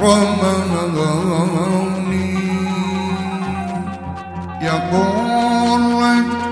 رمضاني يقول لك